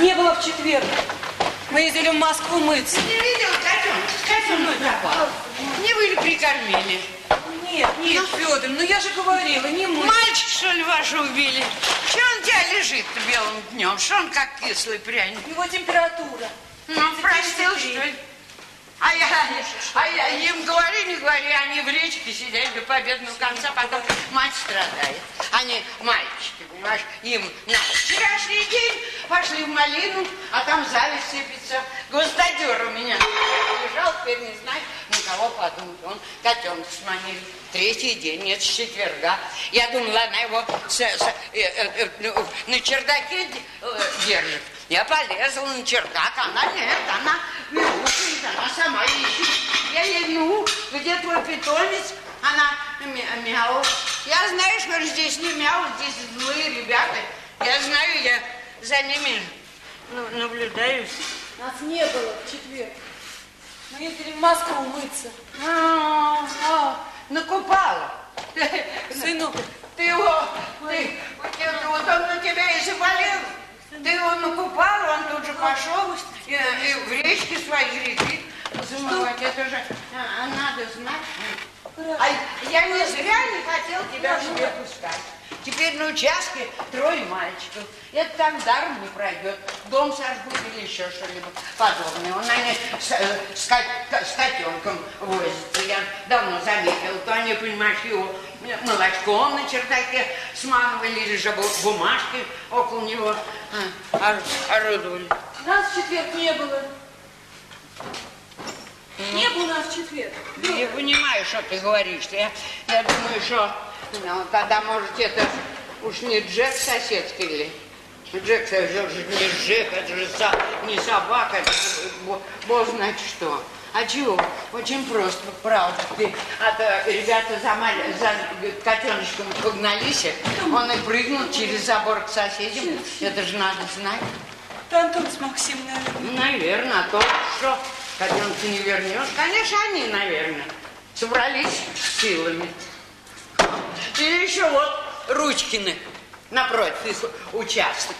не было в четверг. Мы ездили в Москву мыться. Не видел, котенок? Котенок пропал. Не вы ли прикормили? Нет, нет, Федор, ну я же говорила, не мы. Мальчик, что ли, вашу убили? Че он у тебя лежит белым днем? Что он как кислый пряник? Его температура. Ну, простил, что ли? А я, а я им говори, не говори, они в речке сидели до победного конца, потом мать страдает. Они мальчики, понимаешь, им на вчерашний день пошли в малину, а там зависть сыпется. Гвоздодер у меня лежал, теперь не знаю, на кого подумать. Он котенка сманили. Третий день, нет, с четверга. Я думала, она его с, с, э, э, э, на чердаке э, держит. Я полезла на чердак, она нет, она мяукает, она сама ищет. Я ей, ну, где твой питомец? Она мя мяу. Я знаю, что здесь не мяу, здесь злые ребята. Я знаю, я за ними ну, наблюдаю. Нас не было в четверг. Мы ездили в Москву мыться. А, а, накупала. Сынок, Ты его, ты, ты, вот он на тебя и заболел. Ты его накупал, он тут же пошел и, и в речке свои грехи замывать. Это же а, надо знать. А я не зря не к себе пускать. Теперь на участке трое мальчиков. Это так даром не пройдет. Дом сожгут или еще что-либо подобное. Он они с, э, с, с котенком возится. Я давно заметил. То они, понимаешь, его молочком на чердаке смазывали или же бу- бумажкой около него а, ор- орудовали. нас в четверг не было. Не было нас в четверг. Не понимаю, что ты говоришь. Я, я думаю, что ну, тогда, может, это уж не Джек соседский или... Джек, это же не Джек, это же со- не собака, это же бо- бог знает что. А чего? Очень просто, правда. Ты, а то ребята за, маль- за котеночком погнались, он и прыгнул через забор к соседям. Это же надо знать. Это Антон с Максимом, наверное. Наверное, а то что, котенка не вернешь. Конечно, они, наверное, собрались с силами. Или еще вот Ручкины напротив их участок.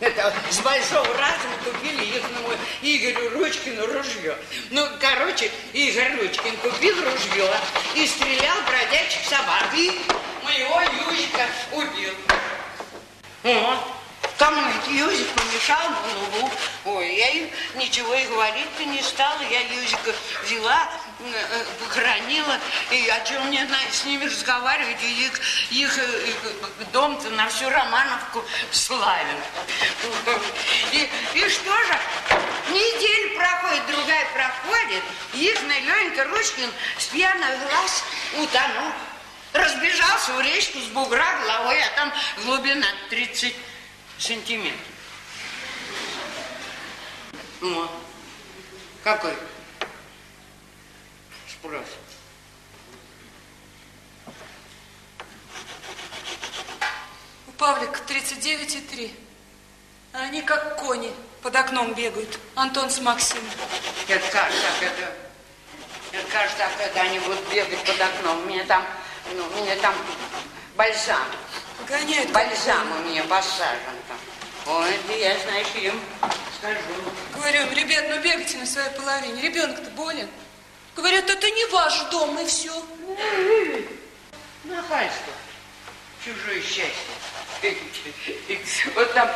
Это с большого разума купили ихному Игорю Ручкину ружье. Ну, короче, Игорь Ручкин купил ружье и стрелял бродячих собак. И моего Юзика убил. Вот. Кому Юзик помешал на лугу. Ой, я ничего и говорить-то не стала. Я Юзика взяла, похоронила. И о чем мне с ними разговаривать? И их, их дом-то на всю Романовку славен. И, и что же? Неделя проходит, другая проходит. Ихный Ленька Ручкин с пьяных глаз утонул. Разбежался в речку с бугра головой, а там глубина 30 сантиметров. Ну, какой? Спрос. У Павлика 39,3. А они как кони под окном бегают. Антон с Максимом. Это как так это? Это кажется, так это они будут бегать под окном. У меня там, ну, у меня там бальзам. Гоняют. как Бальзам у меня посажен там. Ой, это я, знаешь, им скажу. Говорю, ребят, ну бегайте на своей половине. Ребенок-то болен. Говорят, это не ваш дом, и все. Нахальство. Чужое счастье. Вот там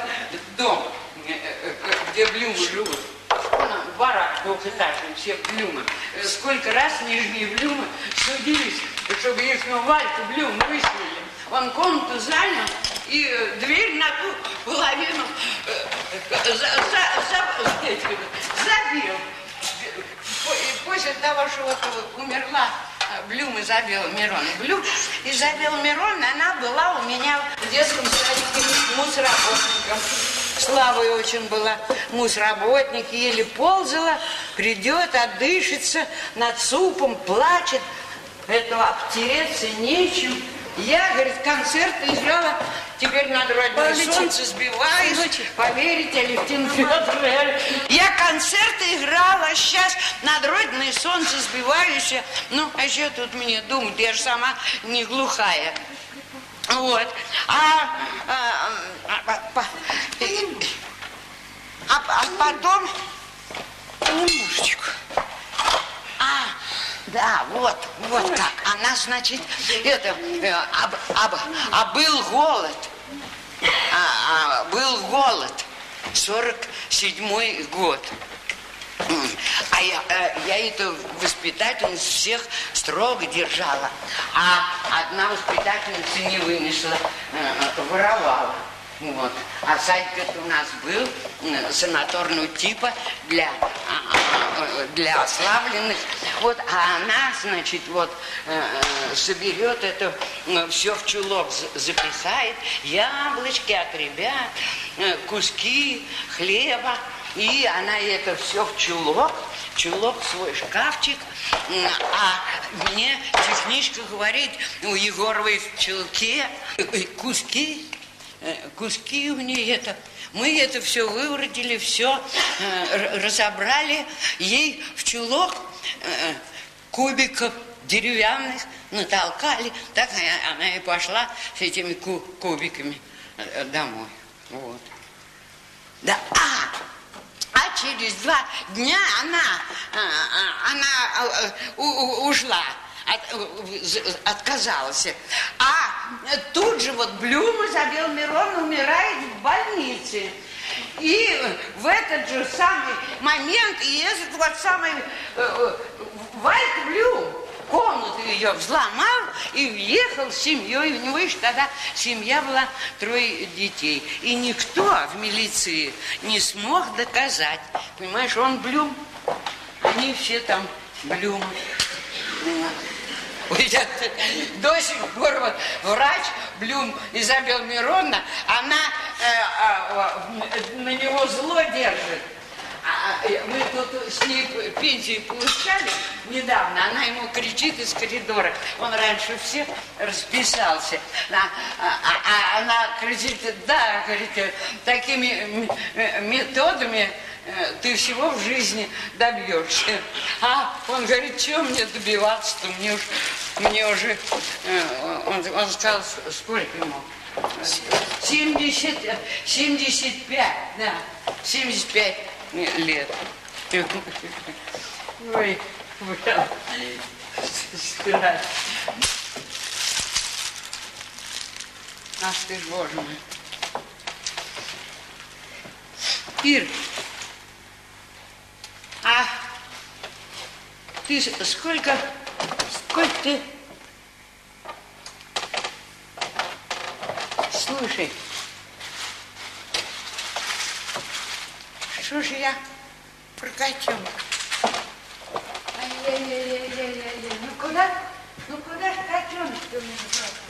дом, э, э, где блюмы живут. Ну, Барак двухэтажный, все блюмы. Сколько раз нижние блюмы судились, чтобы их ну, Вальку блюм выселили. Он комнату занял и э, дверь на ту половину за- за- за- забил. И после того, что вот умерла э, Блюм Изабелла Мирон. Блюм Изабелла Мирон, она была у меня в детском садике мусработником. Славой очень была мусработник, еле ползала, придет, отдышится, над супом плачет. Этого обтереться нечем. Я, говорит, концерты играла, теперь над родное Павличек, солнце сбиваюсь. сыночек. Поверите, Алевтина Федоровна, я концерты играла, сейчас над родиной солнце сбиваюсь. Ну, а что тут мне думать, я же сама не глухая. Вот. А, а, а, а, А, а потом немножечко. Да, вот, вот как. Она, значит, это, а, а, а был голод. А, а, был голод. 47-й год. А я, э, я эту воспитательницу всех строго держала. А одна воспитательница не вынесла, э, воровала. Вот. А садик у нас был санаторного типа для, а, а, для ослабленных. Вот, а она, значит, вот соберет это все в чулок, запихает яблочки от ребят, куски хлеба. И она это все в чулок, чулок свой шкафчик, а мне техничка говорит, у Егоровой в чулке куски, э, куски у нее это. Мы это все выворотили, все э, разобрали, ей в чулок э, кубиков деревянных натолкали, так она и пошла с этими кубиками домой. Вот. Да, а, а через два дня она, она ушла отказалась. А тут же вот Блюм Изабел Мирон умирает в больнице. И в этот же самый момент, этот вот самый э, э Вальк Блюм комнату ее взломал и въехал с семьей. У него еще тогда семья была трое детей. И никто в милиции не смог доказать. Понимаешь, он Блюм. Они все там Блюмы. До сих пор вот врач Блюм Изабел Миронна, она э, э, на него зло держит. А, а, мы тут с ней пенсию получали недавно. Она ему кричит из коридора. Он раньше всех расписался. А, а, а она кричит, да, говорит, такими методами э, ты всего в жизни добьешься. А он говорит, что мне добиваться-то? Мне, уж, мне уже... Э, он, он сказал, сколько ему? 70, 75, да, 75 лет. Ой, прям страсть. Ах ты ж, боже мой. Ир, а ты сколько, сколько ты... Слушай, Что же я прокатил? Ай-яй-яй-яй-яй-яй. Ну куда? Ну куда ж котенок ты у меня бросил?